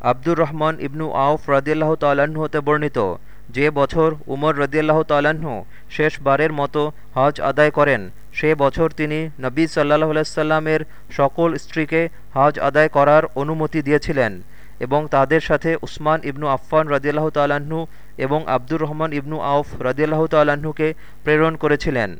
আব্দুর রহমান ইবনু আউফ রদিয়াল্লাহ তাল্লাহ্ন হতে বর্ণিত, যে বছর উমর রদিয়াল্লাহ তাল্লাহ্ন শেষবারের মতো হজ আদায় করেন, সে বছর তিনি নবী সাল্লাহ আলাইসাল্লামের সকল স্ত্রীকে হজ আদায় করার অনুমতি দিয়েছিলেন এবং তাদের সাথে উসমান ইবনু আফফান রদিয়াল্লাহ তাল্লাহ্ন এবং আব্দুর রহমান ইবনু আউফ রদিয়াল্লাহ তাল্লাহ্নকে প্রেরণ করেছিলেন।